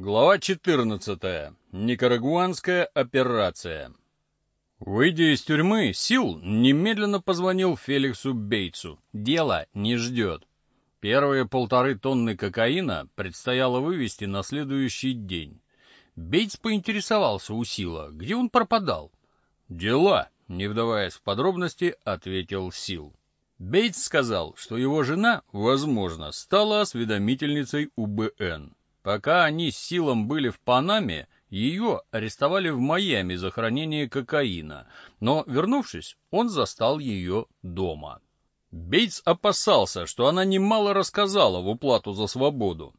Глава 14. Никарагуанская операция. Выйдя из тюрьмы, Сил немедленно позвонил Феликсу Бейтсу. Дело не ждет. Первые полторы тонны кокаина предстояло вывести на следующий день. Бейтс поинтересовался у Сила, где он пропадал. «Дела», — не вдаваясь в подробности, ответил Сил. Бейтс сказал, что его жена, возможно, стала осведомительницей УБН. Пока они с Силом были в Панаме, ее арестовали в Майами за хранение кокаина, но, вернувшись, он застал ее дома. Бейтс опасался, что она немало рассказала в уплату за свободу.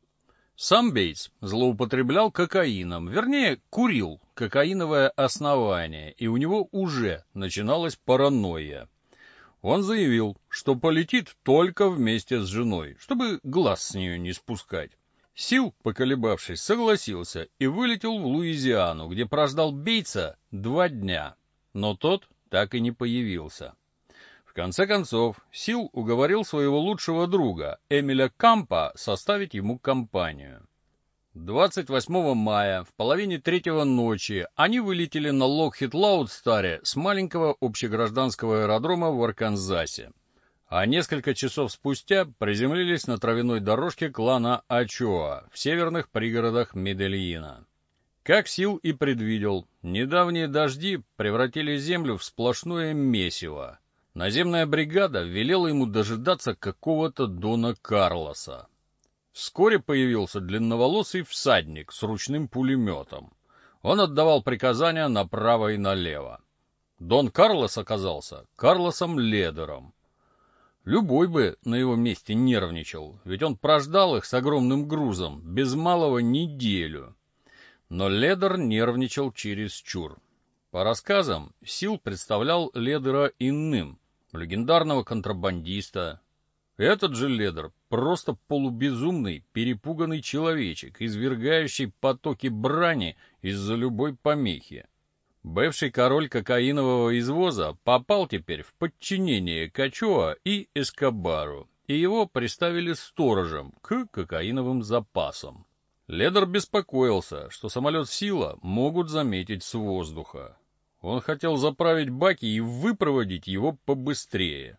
Сам Бейтс злоупотреблял кокаином, вернее, курил кокаиновое основание, и у него уже начиналась паранойя. Он заявил, что полетит только вместе с женой, чтобы глаз с нее не спускать. Сил, поколебавшись, согласился и вылетел в Луизиану, где прождал Бейтса два дня, но тот так и не появился. В конце концов, Сил уговорил своего лучшего друга, Эмиля Кампа, составить ему компанию. 28 мая в половине третьего ночи они вылетели на Локхит-Лаудстаре с маленького общегражданского аэродрома в Арканзасе а несколько часов спустя приземлились на травяной дорожке клана Ачоа в северных пригородах Медельина. Как Сил и предвидел, недавние дожди превратили землю в сплошное месиво. Наземная бригада велела ему дожидаться какого-то Дона Карлоса. Вскоре появился длинноволосый всадник с ручным пулеметом. Он отдавал приказания направо и налево. Дон Карлос оказался Карлосом Ледером, Любой бы на его месте нервничал, ведь он прождал их с огромным грузом, без малого неделю. Но Ледер нервничал чересчур. По рассказам, Сил представлял Ледера иным, легендарного контрабандиста. Этот же Ледер — просто полубезумный, перепуганный человечек, извергающий потоки брани из-за любой помехи. Бывший король кокаинового извоза попал теперь в подчинение Качоа и Эскобару, и его приставили сторожем к кокаиновым запасам. Ледер беспокоился, что самолет «Сила» могут заметить с воздуха. Он хотел заправить баки и выпроводить его побыстрее.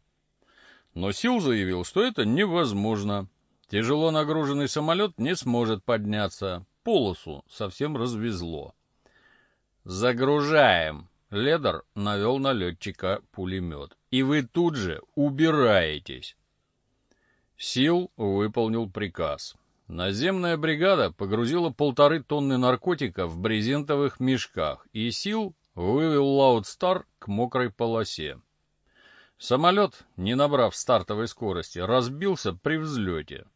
Но Сил заявил, что это невозможно. Тяжело нагруженный самолет не сможет подняться, полосу совсем развезло. «Загружаем!» Ледер навел на летчика пулемет. «И вы тут же убираетесь!» Сил выполнил приказ. Наземная бригада погрузила полторы тонны наркотика в брезентовых мешках, и Сил вывел Лаудстар к мокрой полосе. Самолет, не набрав стартовой скорости, разбился при взлете.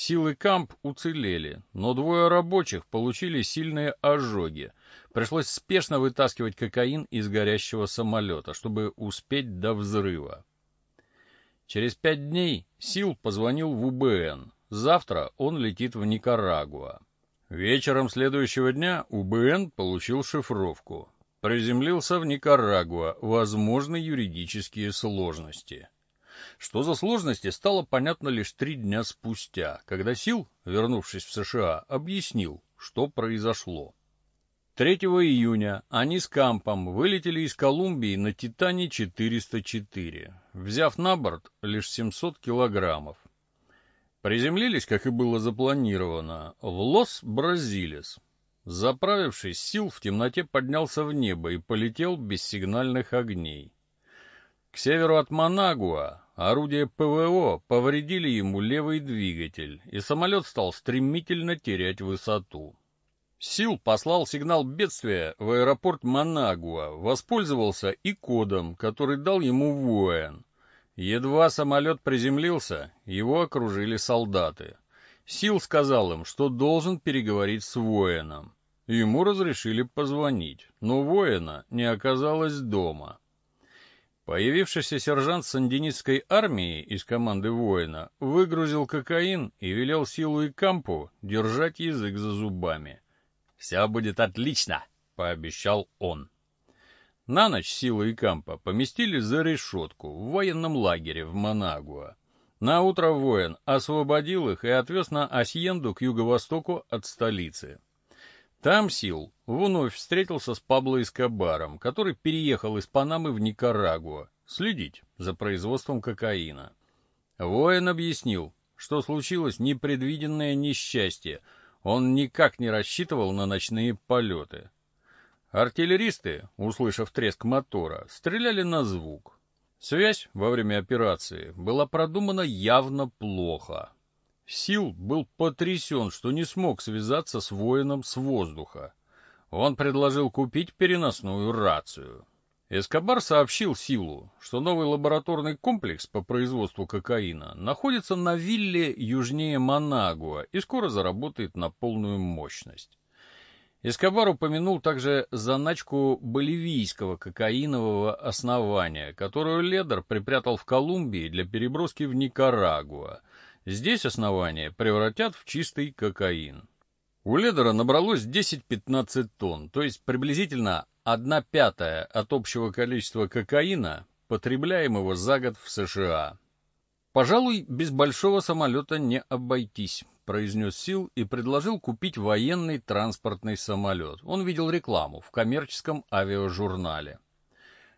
Силы Камп уцелели, но двое рабочих получили сильные ожоги. Пришлось спешно вытаскивать кокаин из горящего самолета, чтобы успеть до взрыва. Через пять дней Сил позвонил в УБН. Завтра он летит в Никарагуа. Вечером следующего дня УБН получил шифровку. Приземлился в Никарагуа. Возможны юридические сложности. Что за сложности, стало понятно лишь три дня спустя, когда Сил, вернувшись в США, объяснил, что произошло. 3 июня они с Кампом вылетели из Колумбии на «Титане-404», взяв на борт лишь 700 килограммов. Приземлились, как и было запланировано, в Лос-Бразилес. Заправившись, Сил в темноте поднялся в небо и полетел без сигнальных огней. К северу от Манагуа орудия ПВО повредили ему левый двигатель, и самолет стал стремительно терять высоту. Сил послал сигнал бедствия в аэропорт Манагуа, воспользовался и кодом, который дал ему воин. Едва самолет приземлился, его окружили солдаты. Сил сказал им, что должен переговорить с воином. Ему разрешили позвонить, но воина не оказалось дома. Появившийся сержант сандинистской армии из команды воина выгрузил кокаин и велел Силу и Кампу держать язык за зубами. «Все будет отлично», — пообещал он. На ночь Сила и Кампа поместили за решетку в военном лагере в Манагуа. На утро воин освободил их и отвез на Асьенду к юго-востоку от столицы. Там Сил вновь встретился с Пабло Эскобаром, который переехал из Панамы в Никарагуа следить за производством кокаина. Воин объяснил, что случилось непредвиденное несчастье, он никак не рассчитывал на ночные полеты. Артиллеристы, услышав треск мотора, стреляли на звук. Связь во время операции была продумана явно плохо. Сил был потрясен, что не смог связаться с воином с воздуха. Он предложил купить переносную рацию. Эскобар сообщил Силу, что новый лабораторный комплекс по производству кокаина находится на вилле южнее Манагуа и скоро заработает на полную мощность. Эскобар упомянул также заначку боливийского кокаинового основания, которую Ледер припрятал в Колумбии для переброски в Никарагуа. Здесь основание превратят в чистый кокаин. У Ледера набралось 10-15 тонн, то есть приблизительно одна пятая от общего количества кокаина, потребляемого за год в США. «Пожалуй, без большого самолета не обойтись», — произнес Сил и предложил купить военный транспортный самолет. Он видел рекламу в коммерческом авиажурнале.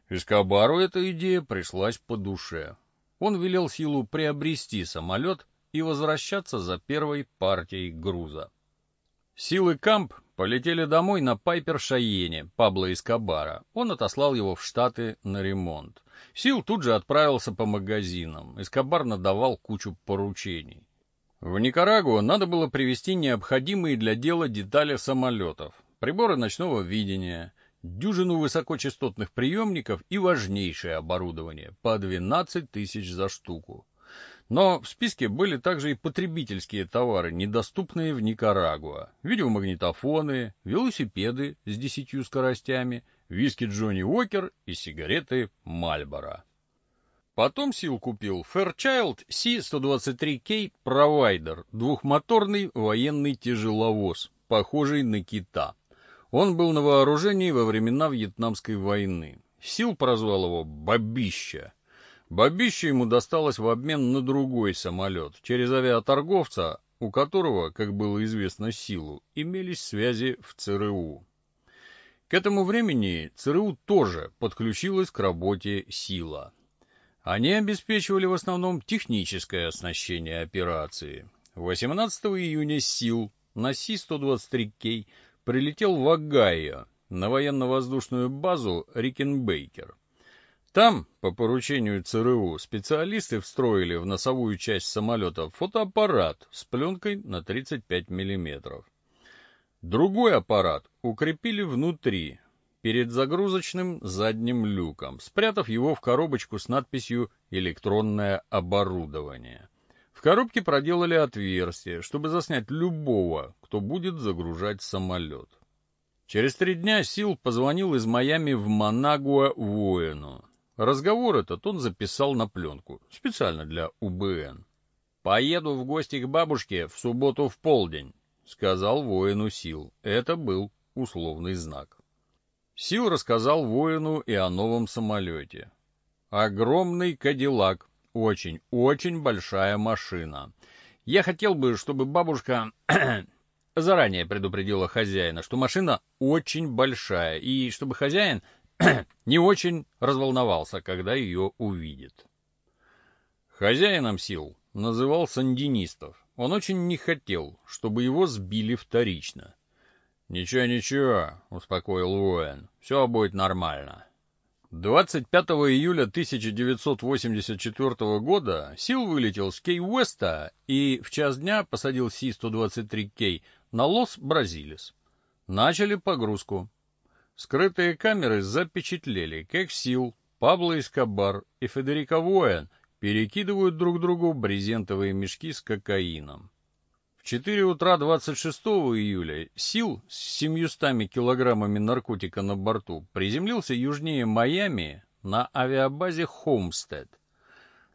Эскобару эта идея пришлась по душе. Он велел Силу приобрести самолет и возвращаться за первой партией груза. Силы Камп полетели домой на Пайпер Шайене Пабло Эскобара. Он отослал его в Штаты на ремонт. Сил тут же отправился по магазинам. Эскобар надавал кучу поручений. В Никарагуа надо было привезти необходимые для дела детали самолетов, приборы ночного видения, дюжину высокочастотных приемников и важнейшее оборудование, по 12 тысяч за штуку. Но в списке были также и потребительские товары, недоступные в Никарагуа. Видеомагнитофоны, велосипеды с десятью скоростями, виски Джонни Уокер и сигареты Мальборо. Потом Сил купил Fairchild C-123K Provider, двухмоторный военный тяжеловоз, похожий на кита. Он был на вооружении во времена Вьетнамской войны. Сил прозвал его «Бабища», Бабище ему досталось в обмен на другой самолет, через авиаторговца, у которого, как было известно Силу, имелись связи в ЦРУ. К этому времени ЦРУ тоже подключилась к работе Сила. Они обеспечивали в основном техническое оснащение операции. 18 июня Сил на Си-123К прилетел в Огайо на военно-воздушную базу Рикенбейкер. Там, по поручению ЦРУ, специалисты встроили в носовую часть самолета фотоаппарат с пленкой на 35 мм. Другой аппарат укрепили внутри, перед загрузочным задним люком, спрятав его в коробочку с надписью «Электронное оборудование». В коробке проделали отверстие, чтобы заснять любого, кто будет загружать самолет. Через три дня Сил позвонил из Майами в Манагуа воину. Разговор этот он записал на пленку, специально для УБН. «Поеду в гости к бабушке в субботу в полдень», — сказал воину Сил. Это был условный знак. Сил рассказал воину и о новом самолете. Огромный кадиллак, очень, очень большая машина. Я хотел бы, чтобы бабушка заранее предупредила хозяина, что машина очень большая, и чтобы хозяин не очень разволновался, когда ее увидит. Хозяином сил называл сандинистов. Он очень не хотел, чтобы его сбили вторично. «Ничего, ничего», — успокоил Уэн, — «все будет нормально». 25 июля 1984 года Сил вылетел с Кей-Уэста и в час дня посадил Си-123К на Лос-Бразилес. Начали погрузку. Скрытые камеры запечатлели, как Сил, Пабло Эскобар и Федерико Воэн перекидывают друг другу брезентовые мешки с кокаином. В 4 утра 26 июля Сил с 700 килограммами наркотика на борту приземлился южнее Майами на авиабазе Холмстед.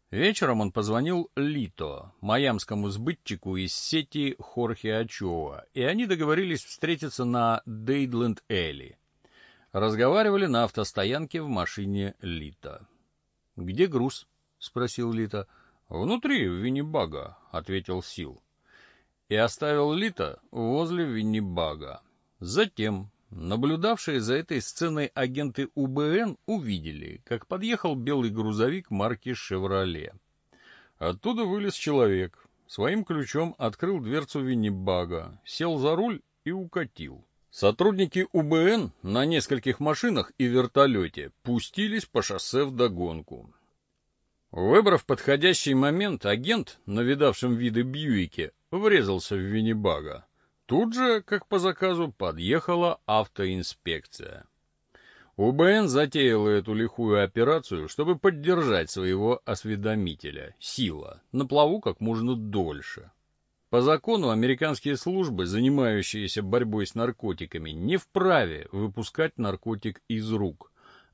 Вечером он позвонил Лито, майамскому сбытчику из сети Хорхе Ачоа, и они договорились встретиться на Дейдленд-Элли. Разговаривали на автостоянке в машине Лита. «Где груз?» — спросил Лита. «Внутри, в Виннибага», — ответил Сил. И оставил Лита возле Виннибага. Затем наблюдавшие за этой сценой агенты УБН увидели, как подъехал белый грузовик марки «Шевроле». Оттуда вылез человек, своим ключом открыл дверцу Виннибага, сел за руль и укатил. Сотрудники УБН на нескольких машинах и вертолете пустились по шоссе в догонку. Выбрав подходящий момент, агент, навидавшим виды Бьюике, врезался в Виннибага. Тут же, как по заказу, подъехала автоинспекция. УБН затеяла эту лихую операцию, чтобы поддержать своего осведомителя, Сила, на плаву как можно дольше. По закону американские службы, занимающиеся борьбой с наркотиками, не вправе выпускать наркотик из рук.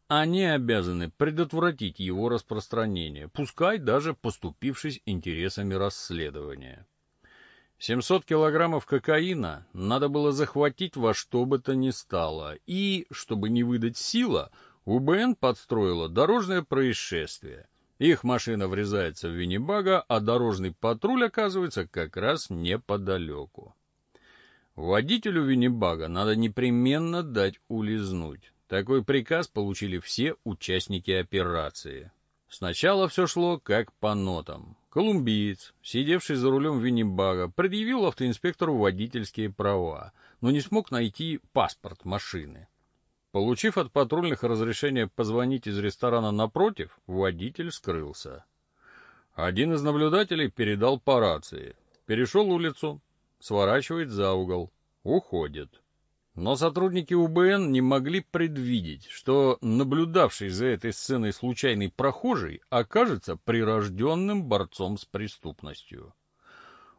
Они обязаны предотвратить его распространение, пускай даже поступившись интересами расследования. 700 килограммов кокаина надо было захватить во что бы то ни стало, и, чтобы не выдать сила, УБН подстроила дорожное происшествие. Их машина врезается в Виннибага, а дорожный патруль оказывается как раз неподалеку. Водителю Виннибага надо непременно дать улизнуть. Такой приказ получили все участники операции. Сначала все шло как по нотам. Колумбиец, сидевший за рулем Виннибага, предъявил автоинспектору водительские права, но не смог найти паспорт машины. Получив от патрульных разрешение позвонить из ресторана напротив, водитель скрылся. Один из наблюдателей передал по рации. Перешел улицу, сворачивает за угол, уходит. Но сотрудники УБН не могли предвидеть, что наблюдавший за этой сценой случайный прохожий окажется прирожденным борцом с преступностью.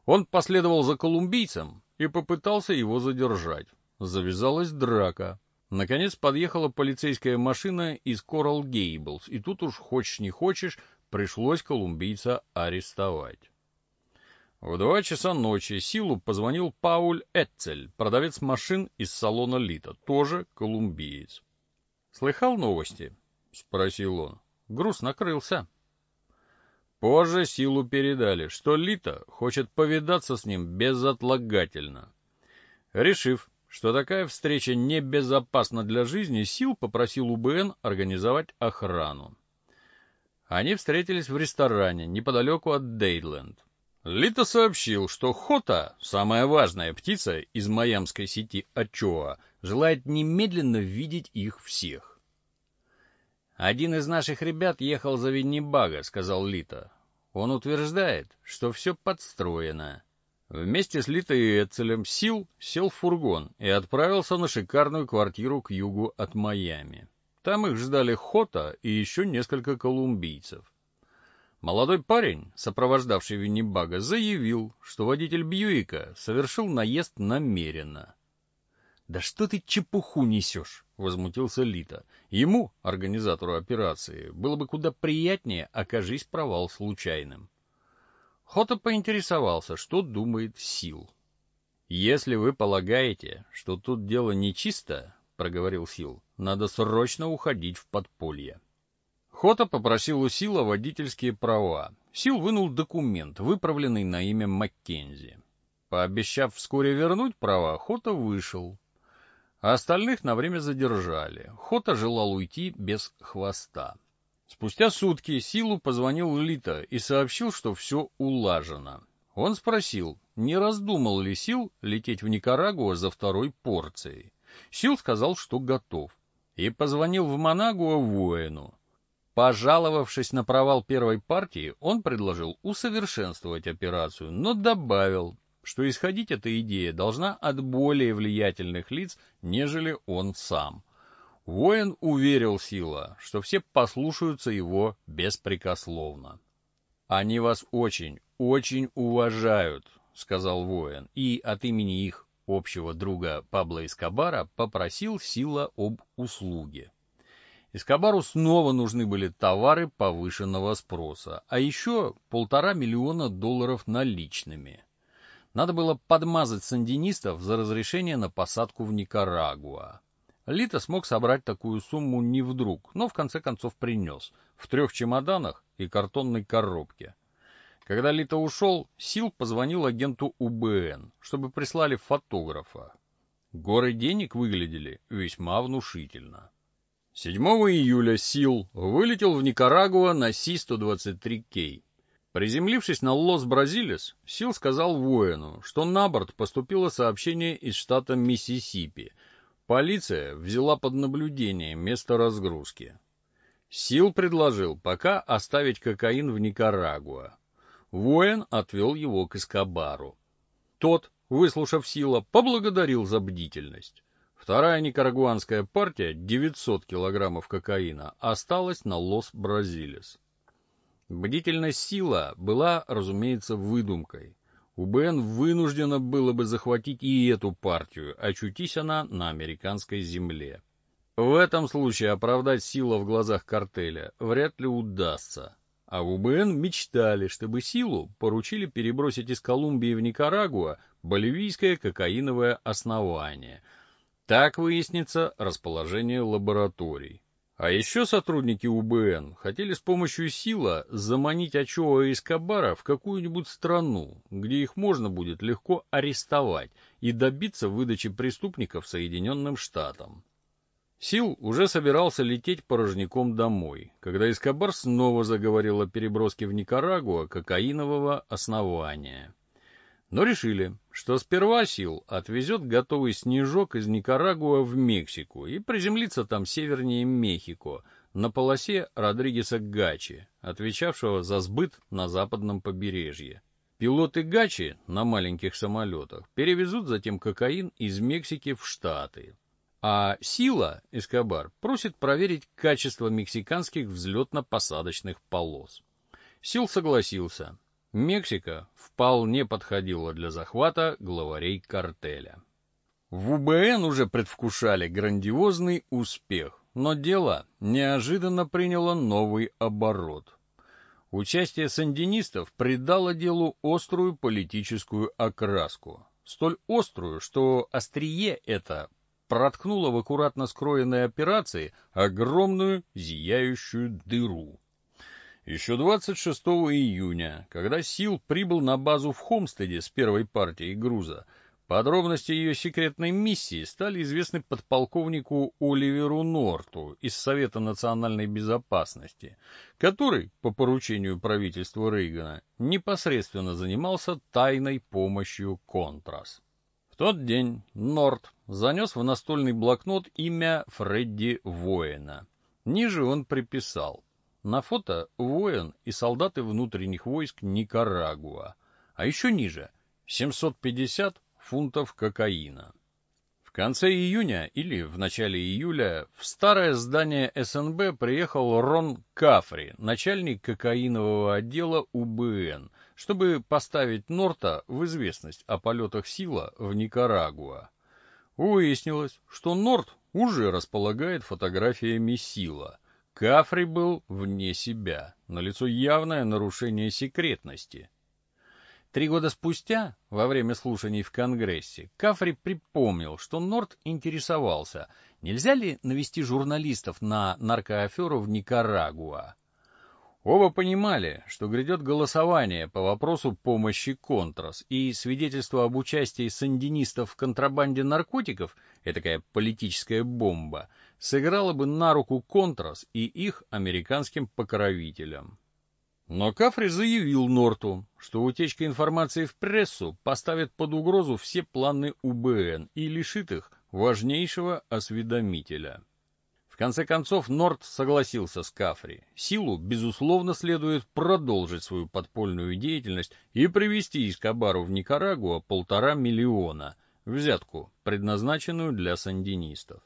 Он последовал за колумбийцем и попытался его задержать. Завязалась драка. Наконец подъехала полицейская машина из Коралл Гейблс, и тут уж хочешь не хочешь, пришлось колумбийца арестовать. В два часа ночи Силу позвонил Пауль Этцель, продавец машин из салона Лита, тоже колумбиец. «Слыхал новости?» — спросил он. Груз накрылся. Позже Силу передали, что Лита хочет повидаться с ним безотлагательно. Решив, что такая встреча небезопасна для жизни, Сил попросил УБН организовать охрану. Они встретились в ресторане неподалеку от Дейдленд. Лито сообщил, что Хота, самая важная птица из майамской сети Ачоа, желает немедленно видеть их всех. «Один из наших ребят ехал за Виннибага», — сказал Лито. «Он утверждает, что все подстроено». Вместе с Лито и Эцелем Сил сел в фургон и отправился на шикарную квартиру к югу от Майами. Там их ждали Хота и еще несколько колумбийцев. Молодой парень, сопровождавший Виннибага, заявил, что водитель Бьюика совершил наезд намеренно. «Да что ты чепуху несешь?» — возмутился Лита. Ему, организатору операции, было бы куда приятнее, окажись провал случайным. Хота поинтересовался, что думает Сил. «Если вы полагаете, что тут дело нечисто, — проговорил Сил, — надо срочно уходить в подполье». Хота попросил у Сила водительские права. Сил вынул документ, выправленный на имя Маккензи. Пообещав вскоре вернуть права, Хота вышел. А остальных на время задержали. Хота желал уйти без хвоста. Спустя сутки Силу позвонил Лита и сообщил, что все улажено. Он спросил, не раздумал ли Сил лететь в Никарагуа за второй порцией. Сил сказал, что готов, и позвонил в Манагуа воину. Пожаловавшись на провал первой партии, он предложил усовершенствовать операцию, но добавил, что исходить эта идея должна от более влиятельных лиц, нежели он сам. Воин уверил Сила, что все послушаются его беспрекословно. «Они вас очень, очень уважают», — сказал воин, и от имени их общего друга Пабло Эскобара попросил Сила об услуге. Эскобару снова нужны были товары повышенного спроса, а еще полтора миллиона долларов наличными. Надо было подмазать сандинистов за разрешение на посадку в Никарагуа. Лита смог собрать такую сумму не вдруг, но в конце концов принес, в трех чемоданах и картонной коробке. Когда Лита ушел, Сил позвонил агенту УБН, чтобы прислали фотографа. Горы денег выглядели весьма внушительно. 7 июля Сил вылетел в Никарагуа на Си-123К. Приземлившись на Лос-Бразилес, Сил сказал воину, что на борт поступило сообщение из штата Миссисипи. Полиция взяла под наблюдение место разгрузки. Сил предложил пока оставить кокаин в Никарагуа. Воин отвел его к Эскобару. Тот, выслушав Сила, поблагодарил за бдительность. Вторая никарагуанская партия, 900 килограммов кокаина, осталась на Лос-Бразилес. Бдительность Сила была, разумеется, выдумкой. УБН вынуждена было бы захватить и эту партию, очутись она на американской земле. В этом случае оправдать Сила в глазах картеля вряд ли удастся. А в УБН мечтали, чтобы Силу поручили перебросить из Колумбии в Никарагуа боливийское кокаиновое основание. Так выяснится расположение лабораторий. А еще сотрудники УБН хотели с помощью сила заманить Ачоа и Эскобара в какую-нибудь страну, где их можно будет легко арестовать и добиться выдачи преступников Соединенным Штатам. Сил уже собирался лететь порожняком домой, когда Эскобар снова заговорил о переброске в Никарагуа кокаинового основания. Но решили, что сперва Сил отвезет готовый снежок из Никарагуа в Мексику и приземлится там севернее Мехико, на полосе Родригеса Гачи, отвечавшего за сбыт на западном побережье. Пилоты Гачи на маленьких самолетах перевезут затем кокаин из Мексики в Штаты. А Сила, Эскобар, просит проверить качество мексиканских взлетно-посадочных полос. Сил согласился, Мексика вполне подходила для захвата главарей картеля. В УБН уже предвкушали грандиозный успех, но дело неожиданно приняло новый оборот. Участие сандинистов придало делу острую политическую окраску, столь острую, что острие это проткнуло в аккуратно скроенной операции огромную зияющую дыру. Еще 26 июня, когда Сил прибыл на базу в Хомстеде с первой партией груза, подробности ее секретной миссии стали известны подполковнику Оливеру Норту из Совета национальной безопасности, который, по поручению правительства Рейгана, непосредственно занимался тайной помощью Контрас. В тот день Норт занес в настольный блокнот имя Фредди Воина. Ниже он приписал на фото воин и солдаты внутренних войск Никарагуа, а еще ниже 750 фунтов кокаина. В конце июня или в начале июля в старое здание СНБ приехал Рон Кафри, начальник кокаинового отдела УБН, чтобы поставить Норта в известность о полетах Сила в Никарагуа. Выяснилось, что Норт уже располагает фотографиями Сила, Кафри был вне себя, налицо явное нарушение секретности. Три года спустя, во время слушаний в Конгрессе, Кафри припомнил, что Норт интересовался, нельзя ли навести журналистов на наркоаферу в Никарагуа. Оба понимали, что грядет голосование по вопросу помощи Контрас, и свидетельство об участии сандинистов в контрабанде наркотиков, этакая политическая бомба, сыграло бы на руку Контрас и их американским покровителям. Но Кафри заявил Норту, что утечка информации в прессу поставит под угрозу все планы УБН и лишит их важнейшего осведомителя. В конце концов, Норт согласился с Кафри. Силу, безусловно, следует продолжить свою подпольную деятельность и привести из Кабару в Никарагуа полтора миллиона, взятку, предназначенную для сандинистов.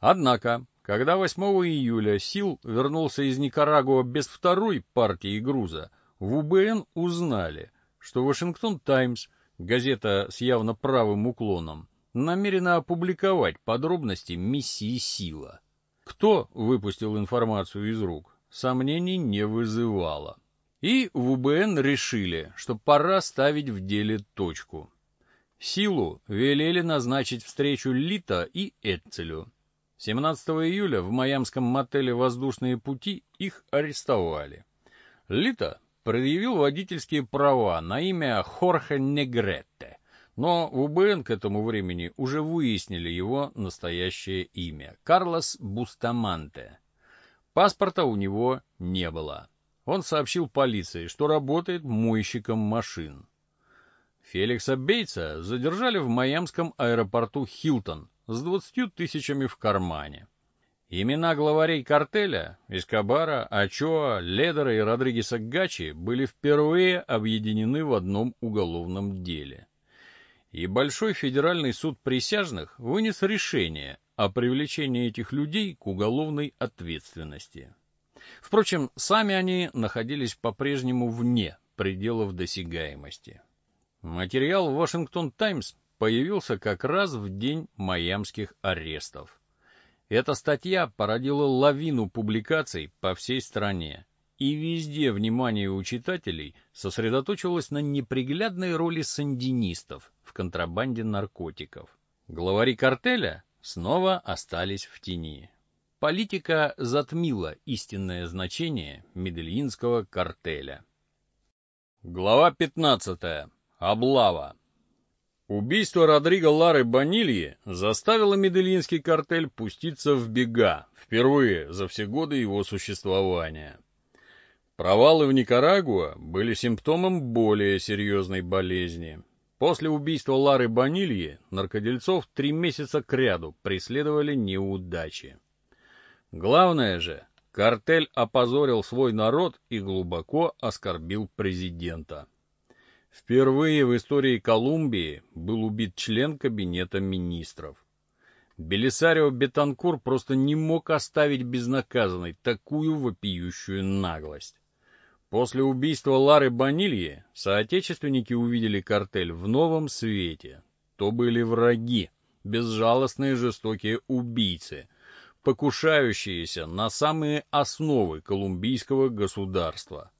Однако, когда 8 июля Сил вернулся из Никарагуа без второй партии груза, в УБН узнали, что Вашингтон Таймс, газета с явно правым уклоном, намерена опубликовать подробности миссии Сила. Кто выпустил информацию из рук, сомнений не вызывало. И в УБН решили, что пора ставить в деле точку. Силу велели назначить встречу Лита и Эцелю. 17 июля в майамском мотеле «Воздушные пути» их арестовали. Лита предъявил водительские права на имя Хорхе Негретте, Но в УБН к этому времени уже выяснили его настоящее имя — Карлос Бустаманте. Паспорта у него не было. Он сообщил полиции, что работает мойщиком машин. Феликса Бейтса задержали в майамском аэропорту Хилтон с 20 тысячами в кармане. Имена главарей картеля Эскобара, Ачоа, Ледера и Родригеса Гачи были впервые объединены в одном уголовном деле и Большой федеральный суд присяжных вынес решение о привлечении этих людей к уголовной ответственности. Впрочем, сами они находились по-прежнему вне пределов досягаемости. Материал «Вашингтон Таймс» появился как раз в день майамских арестов. Эта статья породила лавину публикаций по всей стране, и везде внимание у читателей сосредоточилось на неприглядной роли сандинистов в контрабанде наркотиков. Главари картеля снова остались в тени. Политика затмила истинное значение медельинского картеля. Глава 15. Облава. Убийство Родриго Лары Банильи заставило медельинский картель пуститься в бега, впервые за все годы его существования. Провалы в Никарагуа были симптомом более серьезной болезни. После убийства Лары Банильи наркодельцов три месяца кряду преследовали неудачи. Главное же, картель опозорил свой народ и глубоко оскорбил президента. Впервые в истории Колумбии был убит член кабинета министров. Белисарио Бетанкур просто не мог оставить безнаказанной такую вопиющую наглость. После убийства Лары Банильи соотечественники увидели картель в новом свете. То были враги, безжалостные жестокие убийцы, покушающиеся на самые основы колумбийского государства.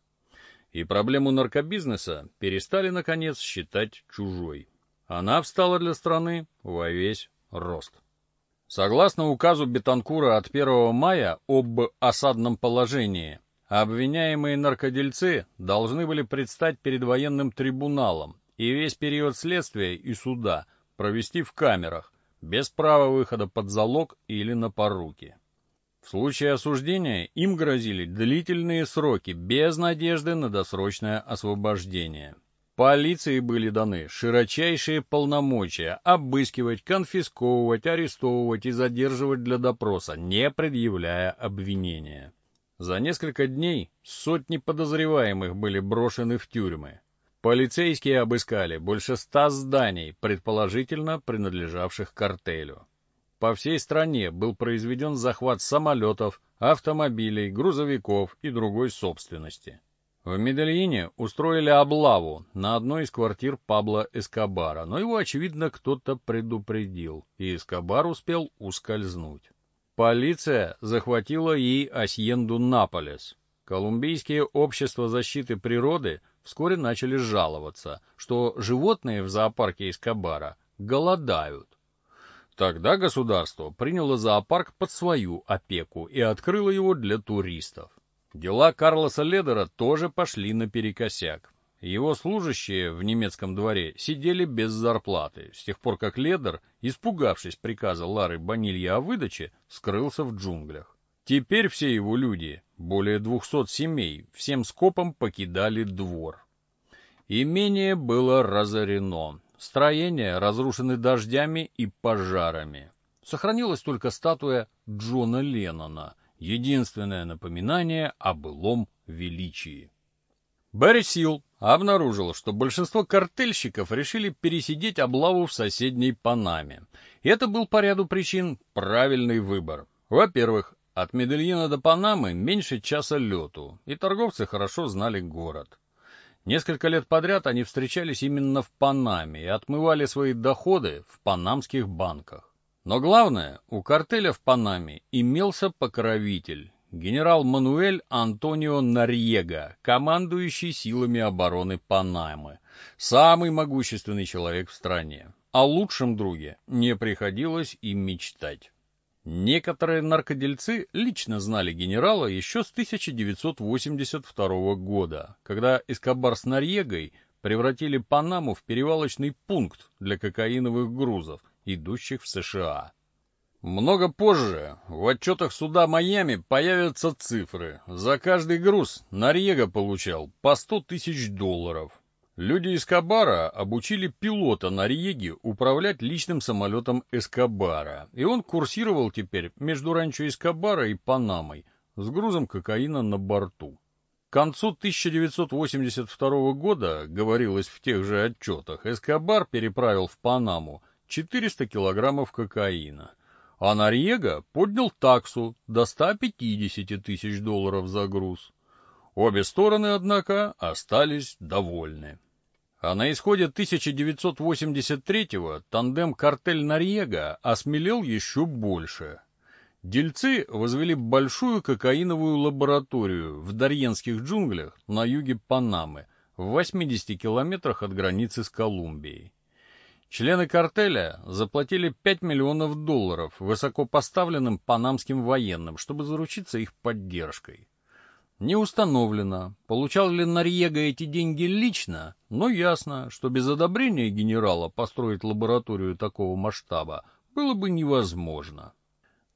И проблему наркобизнеса перестали, наконец, считать чужой. Она встала для страны во весь рост. Согласно указу Бетанкура от 1 мая об осадном положении, Обвиняемые наркодельцы должны были предстать перед военным трибуналом и весь период следствия и суда провести в камерах, без права выхода под залог или на поруки. В случае осуждения им грозили длительные сроки без надежды на досрочное освобождение. Полиции были даны широчайшие полномочия обыскивать, конфисковывать, арестовывать и задерживать для допроса, не предъявляя обвинения. За несколько дней сотни подозреваемых были брошены в тюрьмы. Полицейские обыскали больше ста зданий, предположительно принадлежавших картелю. По всей стране был произведен захват самолетов, автомобилей, грузовиков и другой собственности. В Медельине устроили облаву на одной из квартир Пабло Эскобара, но его, очевидно, кто-то предупредил, и Эскобар успел ускользнуть. Полиция захватила и Асьенду Наполес. Колумбийские общества защиты природы вскоре начали жаловаться, что животные в зоопарке Эскобара голодают. Тогда государство приняло зоопарк под свою опеку и открыло его для туристов. Дела Карлоса Ледера тоже пошли наперекосяк. Его служащие в немецком дворе сидели без зарплаты, с тех пор как Ледер, испугавшись приказа Лары Банилья о выдаче, скрылся в джунглях. Теперь все его люди, более двухсот семей, всем скопом покидали двор. Имение было разорено, строения разрушены дождями и пожарами. Сохранилась только статуя Джона Леннона, единственное напоминание о былом величии. Барри Сил обнаружил, что большинство картельщиков решили пересидеть облаву в соседней Панаме. И это был по ряду причин правильный выбор. Во-первых, от Медельина до Панамы меньше часа лету, и торговцы хорошо знали город. Несколько лет подряд они встречались именно в Панаме и отмывали свои доходы в панамских банках. Но главное, у картеля в Панаме имелся покровитель, генерал Мануэль Антонио Нарьега, командующий силами обороны Панамы, самый могущественный человек в стране. О лучшем друге не приходилось им мечтать. Некоторые наркодельцы лично знали генерала еще с 1982 года, когда Эскобар с Нарьегой превратили Панаму в перевалочный пункт для кокаиновых грузов, идущих в США. Много позже в отчетах суда Майами появятся цифры. За каждый груз Нарьега получал по 100 тысяч долларов. Люди Эскобара обучили пилота Нарьеги управлять личным самолетом Эскобара, и он курсировал теперь между ранчо Эскобара и Панамой с грузом кокаина на борту. К концу 1982 года, говорилось в тех же отчетах, Эскобар переправил в Панаму 400 килограммов кокаина, а Нарьега поднял таксу до 150 тысяч долларов за груз. Обе стороны, однако, остались довольны. А на исходе 1983-го тандем «Картель Нарьега» осмелел еще больше. Дельцы возвели большую кокаиновую лабораторию в Дарьенских джунглях на юге Панамы, в 80 километрах от границы с Колумбией. Члены картеля заплатили 5 миллионов долларов высокопоставленным панамским военным, чтобы заручиться их поддержкой. Не установлено, получал ли Нарьега эти деньги лично, но ясно, что без одобрения генерала построить лабораторию такого масштаба было бы невозможно.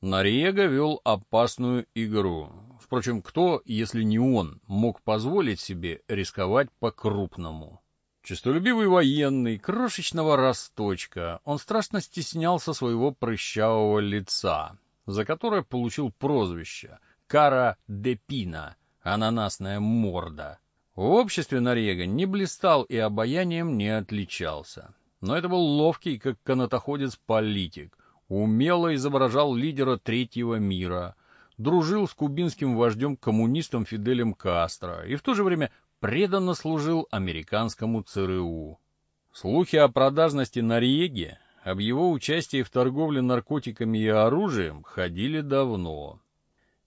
Нарьега вел опасную игру. Впрочем, кто, если не он, мог позволить себе рисковать по-крупному? Честолюбивый военный, крошечного росточка, он страшно стеснялся своего прыщавого лица, за которое получил прозвище «Кара де Пина», ананасная морда. В обществе Норега не блистал и обаянием не отличался. Но это был ловкий, как канатоходец, политик. Умело изображал лидера третьего мира, дружил с кубинским вождем-коммунистом Фиделем Кастро и в то же время преданно служил американскому ЦРУ. Слухи о продажности Норьеги, об его участии в торговле наркотиками и оружием ходили давно.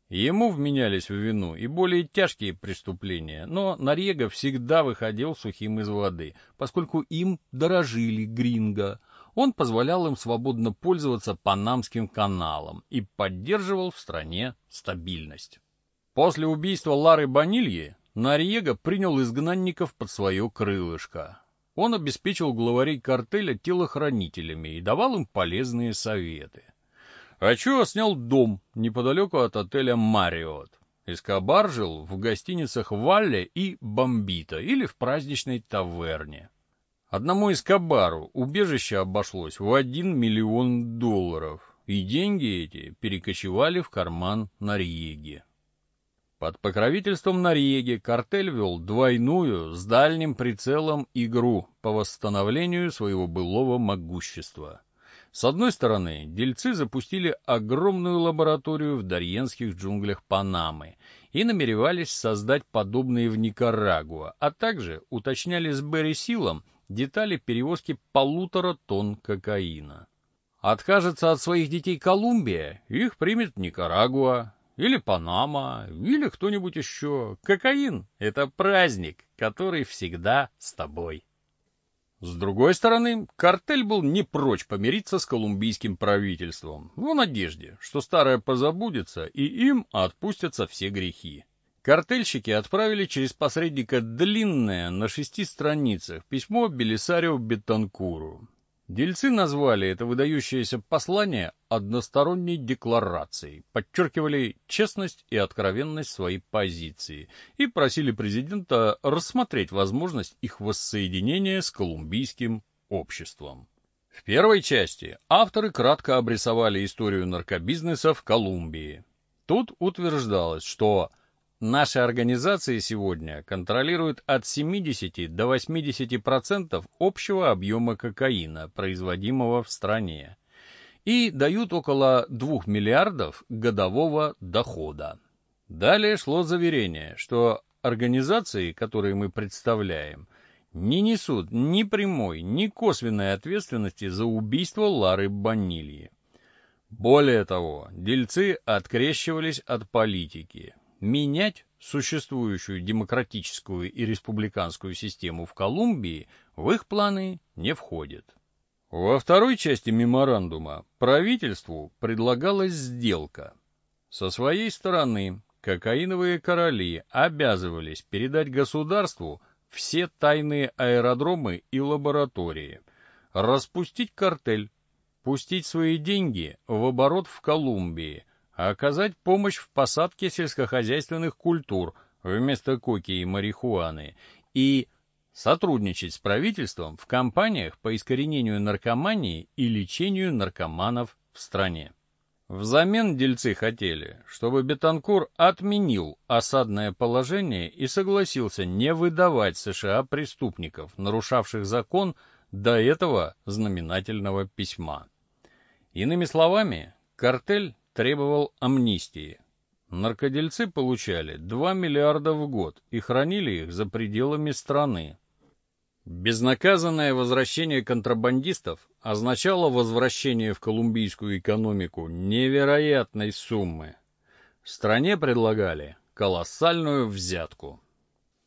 Ему вменялись в вину и более тяжкие преступления, но Нарьега всегда выходил сухим из воды, поскольку им дорожили гринго. Он позволял им свободно пользоваться Панамским каналом и поддерживал в стране стабильность. После убийства Лары Банильи Нарьега принял изгнанников под свое крылышко. Он обеспечил главарей картеля телохранителями и давал им полезные советы. Ачуа снял дом неподалеку от отеля «Мариот». Эскобар жил в гостиницах «Валле» и «Бомбита» или в праздничной таверне. Одному Эскобару убежище обошлось в один миллион долларов, и деньги эти перекочевали в карман Норьеги. Под покровительством Норьеги картель вел двойную с дальним прицелом игру по восстановлению своего былого могущества. С одной стороны, дельцы запустили огромную лабораторию в Дарьенских джунглях Панамы и намеревались создать подобные в Никарагуа, а также уточняли с Берри Силом детали перевозки полутора тонн кокаина. Откажется от своих детей Колумбия, их примет Никарагуа, или Панама, или кто-нибудь еще. Кокаин — это праздник, который всегда с тобой. С другой стороны, картель был не прочь помириться с колумбийским правительством, в надежде, что старое позабудется и им отпустятся все грехи. Картельщики отправили через посредника длинное, на шести страницах, письмо Белисарио Бетанкуру. Дельцы назвали это выдающееся послание односторонней декларацией, подчеркивали честность и откровенность своей позиции и просили президента рассмотреть возможность их воссоединения с колумбийским обществом. В первой части авторы кратко обрисовали историю наркобизнеса в Колумбии. Тут утверждалось, что Наши организации сегодня контролируют от 70 до 80% общего объема кокаина, производимого в стране, и дают около 2 миллиардов годового дохода. Далее шло заверение, что организации, которые мы представляем, не несут ни прямой, ни косвенной ответственности за убийство Лары Банильи. Более того, дельцы открещивались от политики, менять существующую демократическую и республиканскую систему в Колумбии в их планы не входит. Во второй части меморандума правительству предлагалась сделка. Со своей стороны кокаиновые короли обязывались передать государству все тайные аэродромы и лаборатории, распустить картель, пустить свои деньги в оборот в Колумбии, оказать помощь в посадке сельскохозяйственных культур вместо коки и марихуаны и сотрудничать с правительством в кампаниях по искоренению наркомании и лечению наркоманов в стране. Взамен дельцы хотели, чтобы Бетанкур отменил осадное положение и согласился не выдавать США преступников, нарушавших закон до этого знаменательного письма. Иными словами, картель требовал амнистии. Наркодельцы получали 2 миллиарда в год и хранили их за пределами страны, Безнаказанное возвращение контрабандистов означало возвращение в колумбийскую экономику невероятной суммы. Стране предлагали колоссальную взятку.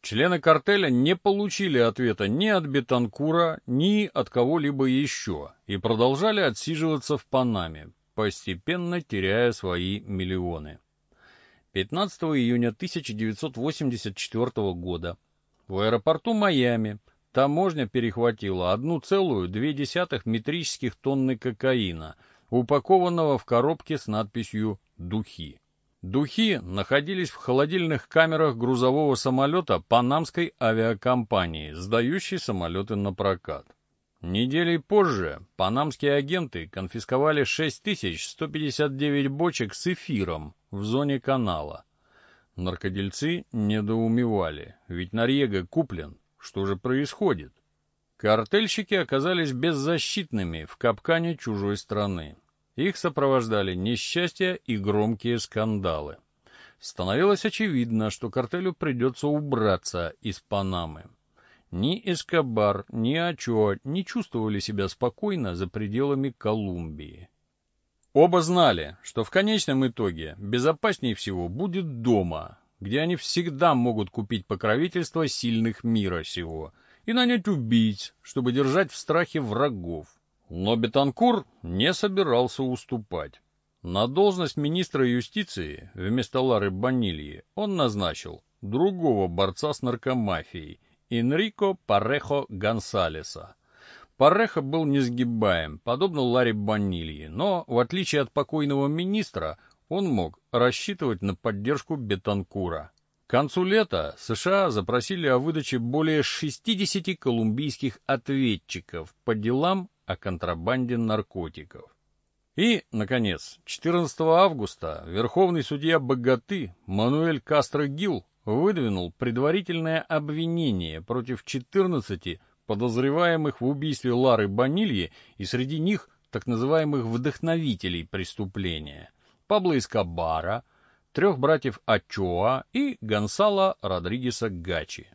Члены картеля не получили ответа ни от Бетанкура, ни от кого-либо еще и продолжали отсиживаться в Панаме, постепенно теряя свои миллионы. 15 июня 1984 года в аэропорту Майами таможня перехватила 1,2 метрических тонны кокаина, упакованного в коробке с надписью «Духи». Духи находились в холодильных камерах грузового самолета панамской авиакомпании, сдающей самолеты на прокат. Неделей позже панамские агенты конфисковали 6159 бочек с эфиром в зоне канала. Наркодельцы недоумевали, ведь Норьего куплен что же происходит? Картельщики оказались беззащитными в капкане чужой страны. Их сопровождали несчастья и громкие скандалы. Становилось очевидно, что картелю придется убраться из Панамы. Ни Эскобар, ни Ачоа не чувствовали себя спокойно за пределами Колумбии. Оба знали, что в конечном итоге безопаснее всего будет дома, где они всегда могут купить покровительство сильных мира сего и нанять убийц, чтобы держать в страхе врагов. Но Бетанкур не собирался уступать. На должность министра юстиции вместо Лары Банильи он назначил другого борца с наркомафией, Энрико Парехо Гонсалеса. Парехо был несгибаем, подобно Ларе Банильи, но, в отличие от покойного министра, он мог рассчитывать на поддержку Бетанкура. К концу лета США запросили о выдаче более 60 колумбийских ответчиков по делам о контрабанде наркотиков. И, наконец, 14 августа верховный судья Богаты Мануэль Кастро Гил выдвинул предварительное обвинение против 14 подозреваемых в убийстве Лары Банильи и среди них так называемых вдохновителей преступления – Пабло Эскобара, трех братьев Ачоа и Гонсала Родригеса Гачи.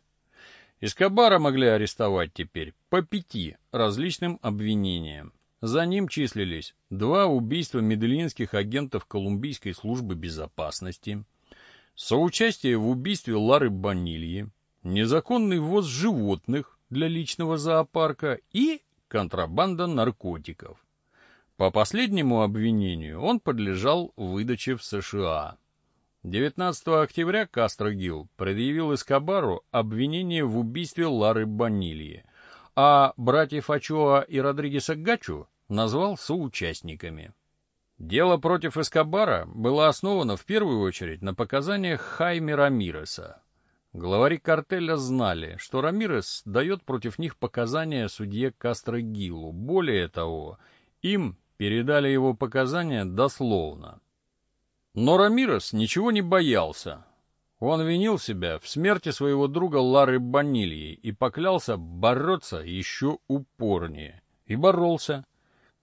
Эскобара могли арестовать теперь по пяти различным обвинениям. За ним числились два убийства медельинских агентов Колумбийской службы безопасности, соучастие в убийстве Лары Банильи, незаконный ввоз животных для личного зоопарка и контрабанда наркотиков. По последнему обвинению он подлежал выдаче в США. 19 октября Кастро Гил предъявил Эскобару обвинение в убийстве Лары Банильи, а братьев Ачоа и Родригеса Гачу назвал соучастниками. Дело против Эскобара было основано в первую очередь на показаниях Хайме Рамиреса. Главари картеля знали, что Рамирес дает против них показания судье Кастро Гилу. Более того, им передали его показания дословно. Но Рамирес ничего не боялся. Он винил себя в смерти своего друга Лары Банильи и поклялся бороться еще упорнее. И боролся.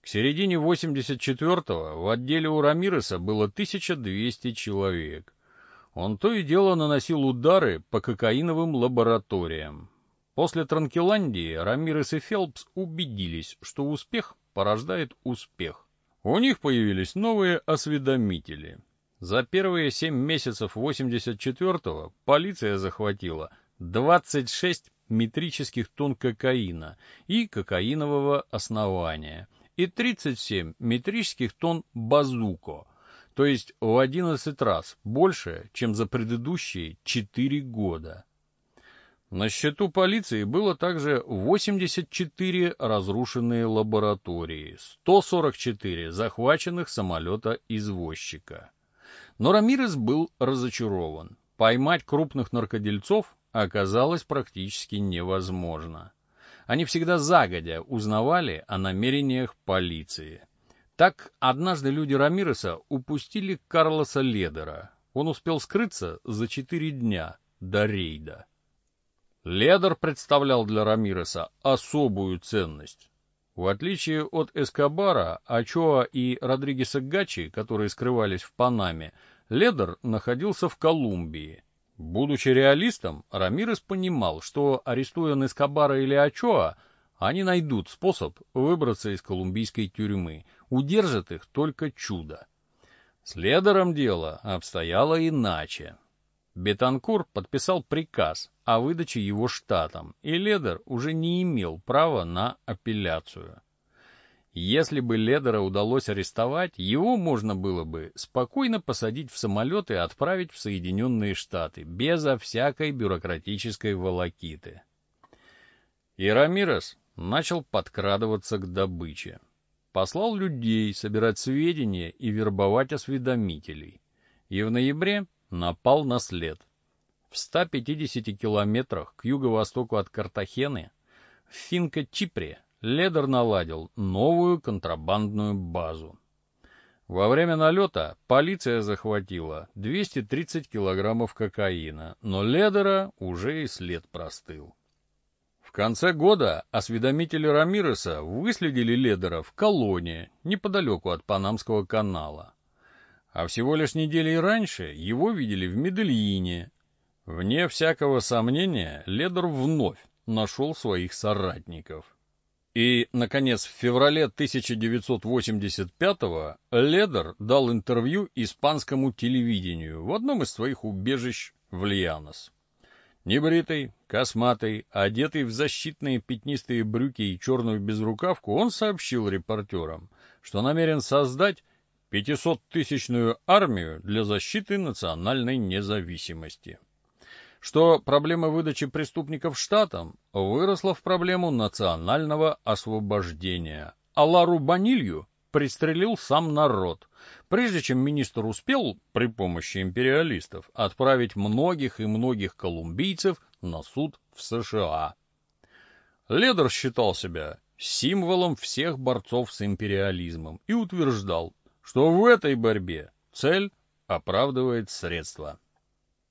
К середине 84-го в отделе у Рамиреса было 1200 человек. Он то и дело наносил удары по кокаиновым лабораториям. После Транкеландии Рамирес и Фелпс убедились, что успех порождает успех. У них появились новые осведомители. За первые семь месяцев 84-го полиция захватила 26 метрических тонн кокаина и кокаинового основания и 37 метрических тонн базуко, то есть в 11 раз больше, чем за предыдущие 4 года. На счету полиции было также 84 разрушенные лаборатории, 144 захваченных самолета-извозчика. Но Рамирес был разочарован. Поймать крупных наркодельцов оказалось практически невозможно. Они всегда загодя узнавали о намерениях полиции. Так однажды люди Рамиреса упустили Карлоса Ледера. Он успел скрыться за четыре дня до рейда. Ледер представлял для Рамиреса особую ценность. В отличие от Эскобара, Ачоа и Родригеса Гачи, которые скрывались в Панаме, Ледер находился в Колумбии. Будучи реалистом, Рамирес понимал, что, арестуя Эскобара или Ачоа, они найдут способ выбраться из колумбийской тюрьмы, удержат их только чудо. С Ледером дело обстояло иначе. Бетанкур подписал приказ о выдаче его штатам, и Ледер уже не имел права на апелляцию. Если бы Ледера удалось арестовать, его можно было бы спокойно посадить в самолет и отправить в Соединенные Штаты, безо всякой бюрократической волокиты. И Рамирес начал подкрадываться к добыче. Послал людей собирать сведения и вербовать осведомителей. И в ноябре напал на след. В 150 километрах к юго-востоку от Картахены, в Финко-Чипре, Ледер наладил новую контрабандную базу. Во время налета полиция захватила 230 килограммов кокаина, но Ледера уже и след простыл. В конце года осведомители Рамиреса выследили Ледера в колонии неподалеку от Панамского канала. А всего лишь недели раньше его видели в Медельине. Вне всякого сомнения, Ледер вновь нашел своих соратников. И, наконец, в феврале 1985-го Ледер дал интервью испанскому телевидению в одном из своих убежищ в Лианос. Небритый, косматый, одетый в защитные пятнистые брюки и черную безрукавку, он сообщил репортерам, что намерен создать 500-тысячную армию для защиты национальной независимости. Что проблема выдачи преступников штатам выросла в проблему национального освобождения, а Лару Банилью пристрелил сам народ, прежде чем министр успел при помощи империалистов отправить многих и многих колумбийцев на суд в США. Ледер считал себя символом всех борцов с империализмом и утверждал, что в этой борьбе цель оправдывает средства.